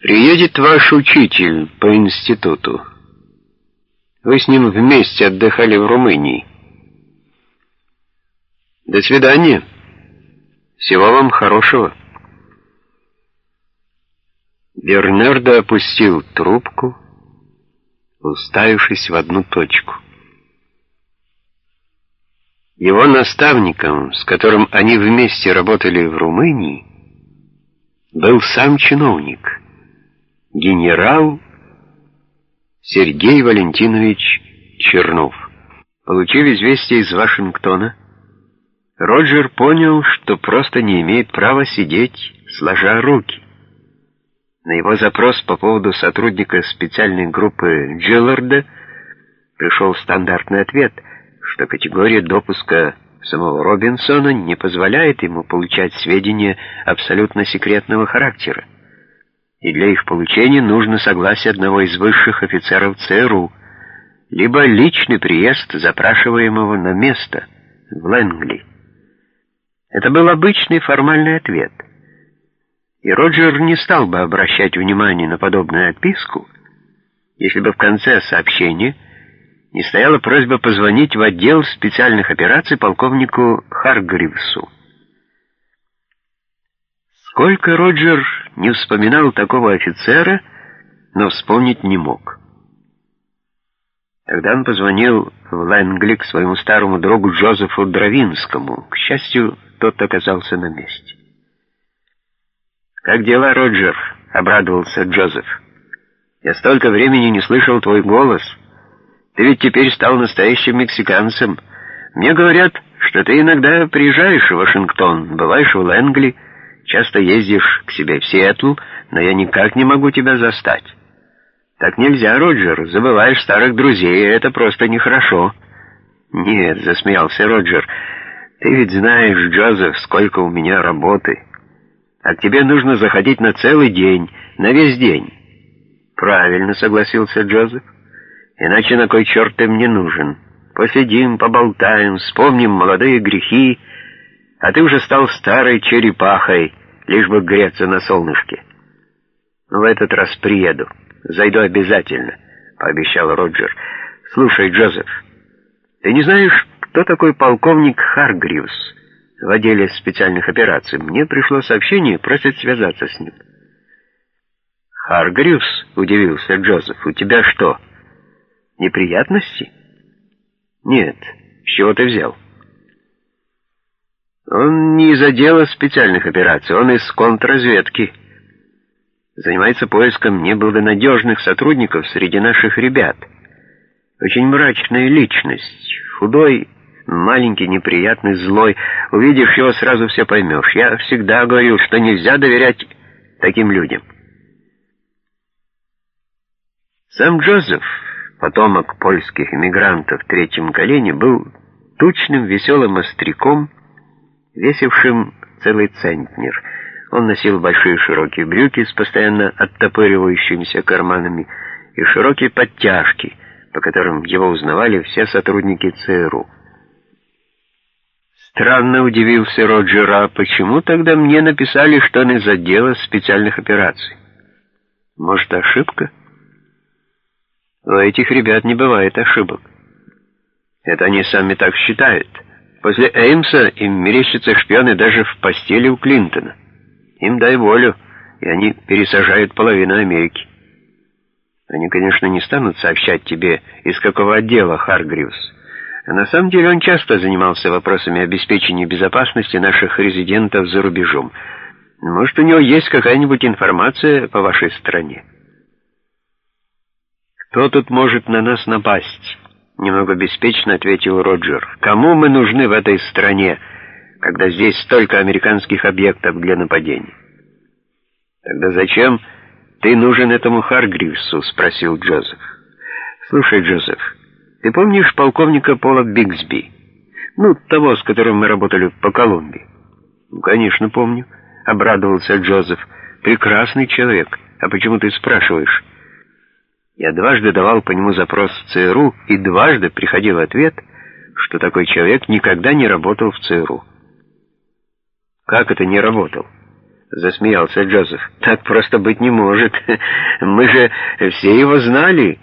Приедет ваш учитель по институту. Вы с ним вместе отдыхали в Румынии. До свидания. Всего вам хорошего. Бернардо опустил трубку, уставившись в одну точку. Его наставником, с которым они вместе работали в Румынии, был сам чиновник, генерал Сергей Валентинович Чернов. Получив известие из Вашингтона, Роджер понял, что просто не имеет права сидеть, сложа руки. На его запрос по поводу сотрудника специальной группы Джилларда пришел стандартный ответ, что категория допуска самого Робинсона не позволяет ему получать сведения абсолютно секретного характера. И для их получения нужно согласие одного из высших офицеров ЦРУ, либо личный приезд запрашиваемого на место в Лэнгли. Это был обычный формальный ответ — и Роджер не стал бы обращать внимание на подобную отписку, если бы в конце сообщения не стояла просьба позвонить в отдел специальных операций полковнику Харгривсу. Сколько Роджер не вспоминал такого офицера, но вспомнить не мог. Тогда он позвонил в Лэнгли к своему старому другу Джозефу Дровинскому. К счастью, тот оказался на месте. «Как дела, Роджер?» — обрадовался Джозеф. «Я столько времени не слышал твой голос. Ты ведь теперь стал настоящим мексиканцем. Мне говорят, что ты иногда приезжаешь в Вашингтон, бываешь в Лэнгли, часто ездишь к себе в Сиэтл, но я никак не могу тебя застать». «Так нельзя, Роджер, забываешь старых друзей, это просто нехорошо». «Нет», — засмеялся Роджер, — «ты ведь знаешь, Джозеф, сколько у меня работы». А к тебе нужно заходить на целый день, на весь день. Правильно, согласился Джозеф. Иначе на кой черт ты мне нужен? Посидим, поболтаем, вспомним молодые грехи, а ты уже стал старой черепахой, лишь бы греться на солнышке. В этот раз приеду. Зайду обязательно, пообещал Роджер. Слушай, Джозеф, ты не знаешь, кто такой полковник Харгривс? в отделе специальных операций, мне пришло сообщение, просят связаться с ним. «Харгривс?» — удивился Джозеф. «У тебя что, неприятности?» «Нет. С чего ты взял?» «Он не из отдела специальных операций, он из контрразведки. Занимается поиском неблагонадежных сотрудников среди наших ребят. Очень мрачная личность, худой, маленький, неприятный, злой. Увидишь его, сразу все поймешь. Я всегда говорил, что нельзя доверять таким людям. Сам Джозеф, потомок польских эмигрантов в третьем колене, был тучным, веселым остряком, весившим целый центнер. Он носил большие широкие брюки с постоянно оттопыривающимися карманами и широкие подтяжки, по которым его узнавали все сотрудники ЦРУ. Странно удивился Роджер, а почему тогда мне написали, что он из отдела специальных операций? Может, ошибка? У этих ребят не бывает ошибок. Это они сами так считают. После Эймса им мерещатся шпионы даже в постели у Клинтона. Им дай волю, и они пересажают половину Америки. Они, конечно, не станут сообщать тебе, из какого отдела Харгривс. А на самом деле он часто занимался вопросами обеспечения безопасности наших резидентов за рубежом. Может, у него есть какая-нибудь информация по вашей стране? «Кто тут может на нас напасть?» — немного беспечно ответил Роджер. «Кому мы нужны в этой стране, когда здесь столько американских объектов для нападения?» «Тогда зачем ты нужен этому Харгривсу?» — спросил Джозеф. «Слушай, Джозеф, ты помнишь полковника Пола Бигсби? Ну, того, с которым мы работали по Колумбии. Ну, конечно, помню, обрадовался Джозеф. Прекрасный человек. А почему ты спрашиваешь? Я дважды давал по нему запрос в ЦРУ, и дважды приходил ответ, что такой человек никогда не работал в ЦРУ. Как это не работал? — засмеялся Джозеф. «Так просто быть не может. Мы же все его знали».